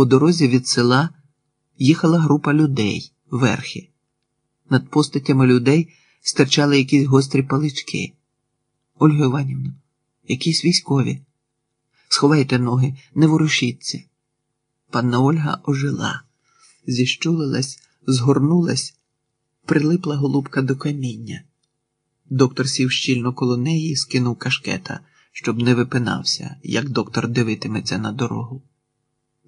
По дорозі від села їхала група людей верхи. Над постатями людей стирчали якісь гострі палички. Ольга Іванівна, якісь військові. Сховайте ноги, не ворушіться. Панна Ольга ожила, зіщулилась, згорнулась, прилипла голубка до каміння. Доктор сів щільно коло неї і скинув кашкета, щоб не випинався, як доктор дивитиметься на дорогу.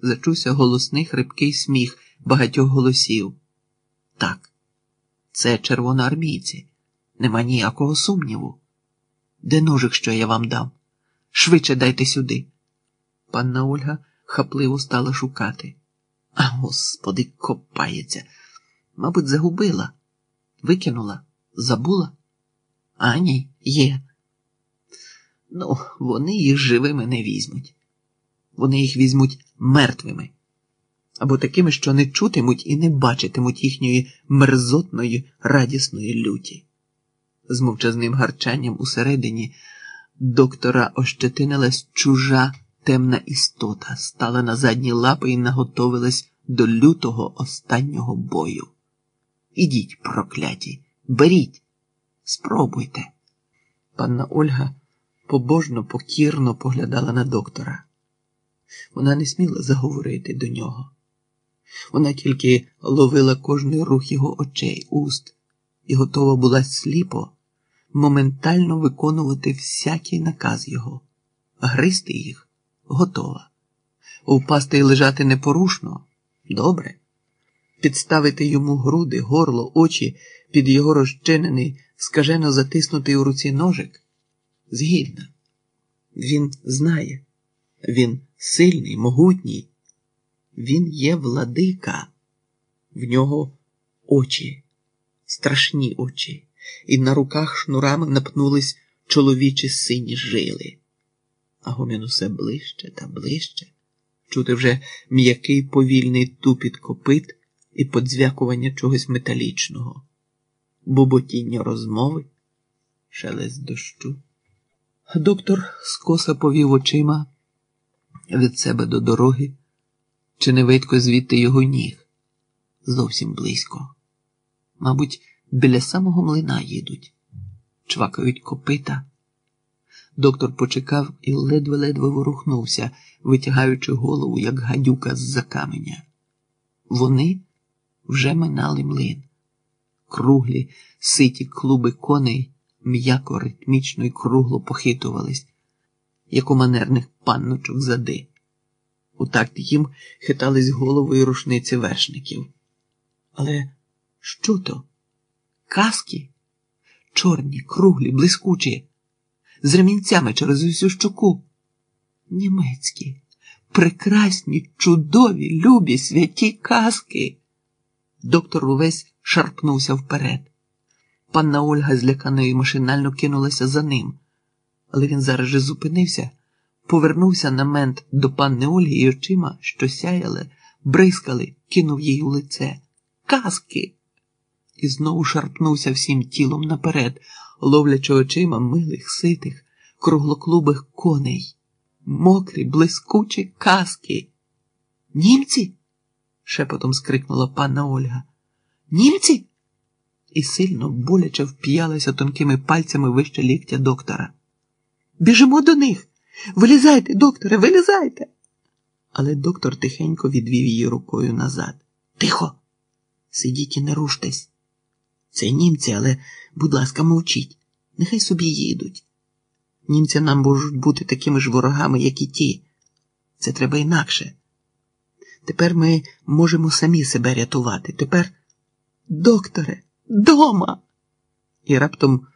Зачувся голосний хрипкий сміх багатьох голосів. Так, це червоноармійці, нема ніякого сумніву. Де ножик, що я вам дам? Швидше дайте сюди. Панна Ольга хапливо стала шукати. А господи, копається. Мабуть, загубила, викинула, забула. А ні, є. Ну, вони їх живими не візьмуть. Вони їх візьмуть мертвими або такими, що не чутимуть і не бачитимуть їхньої мерзотної радісної люті. З мовчазним гарчанням усередині доктора ощетинилась чужа темна істота, стала на задні лапи і наготовилась до лютого останнього бою. Ідіть, прокляті, беріть, спробуйте. Панна Ольга побожно, покірно поглядала на доктора. Вона не сміла заговорити до нього. Вона тільки ловила кожний рух його очей, уст, і готова була сліпо, моментально виконувати всякий наказ його, гризти їх готова. Впасти і лежати непорушно добре. Підставити йому груди, горло, очі під його розчинений, скажено затиснутий у руці ножик згідно. Він знає, він сильний, могутній. Він є владика, в нього очі, страшні очі, і на руках шнурами напнулись чоловічі сині жили. А гомін усе ближче та ближче. Чути вже м'який повільний тупіт копит і подзвякування чогось металічного, буботіння розмови, шелест дощу. Доктор скоса повів очима від себе до дороги. Чи не видко звідти його ніг? Зовсім близько. Мабуть, біля самого млина їдуть, чвакають копита. Доктор почекав і ледве-ледве ворухнувся, витягаючи голову, як гадюка з-за каменя. Вони вже минали млин. Круглі, ситі клуби коней м'яко, ритмічно і кругло похитувались, як у манерних панночок зади. У такт їм хитались голови і рушниці вершників. Але що то? Каски? Чорні, круглі, блискучі, з ремінцями через усю щоку. Німецькі, прекрасні, чудові, любі, святі казки. Доктор увесь шарпнувся вперед. Панна Ольга злякано і машинально кинулася за ним, але він зараз же зупинився повернувся на мент до панни Ольги і очима, що сяяли, бризкали, кинув їй у лице. Казки! І знову шарпнувся всім тілом наперед, ловлячи очима милих, ситих, круглоклубих коней, мокрі, блискучі казки. Німці? шепотом скрикнула панна Ольга. Німці? І сильно боляче вп'ялася тонкими пальцями вище ліктя доктора. Біжимо до них. Вилізайте, докторе, вилізайте. Але доктор тихенько відвів її рукою назад. Тихо, сидіть і не руштесь. Це німці, але, будь ласка, мовчіть. Нехай собі їдуть. Німці нам можуть бути такими ж ворогами, як і ті. Це треба інакше. Тепер ми можемо самі себе рятувати. Тепер, докторе, дома. І раптом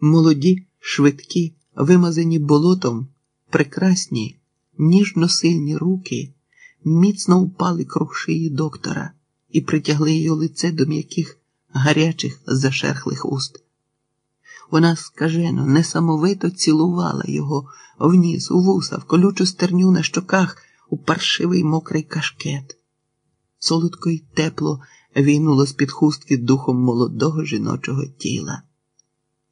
молоді, швидкі вимазані болотом, прекрасні, ніжно сильні руки міцно впали круг шиї доктора і притягли його лице до м'яких гарячих зашерхлих уст. Вона скажено, несамовито цілувала його вніс, у вуса, в колючу стерню на щоках у паршивий мокрий кашкет. Солодко й тепло війнуло з під хустки духом молодого жіночого тіла.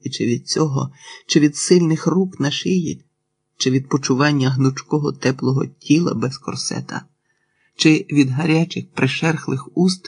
І чи від цього, чи від сильних рук на шиї, чи від почування гнучкого теплого тіла без корсета, чи від гарячих пришерхлих уст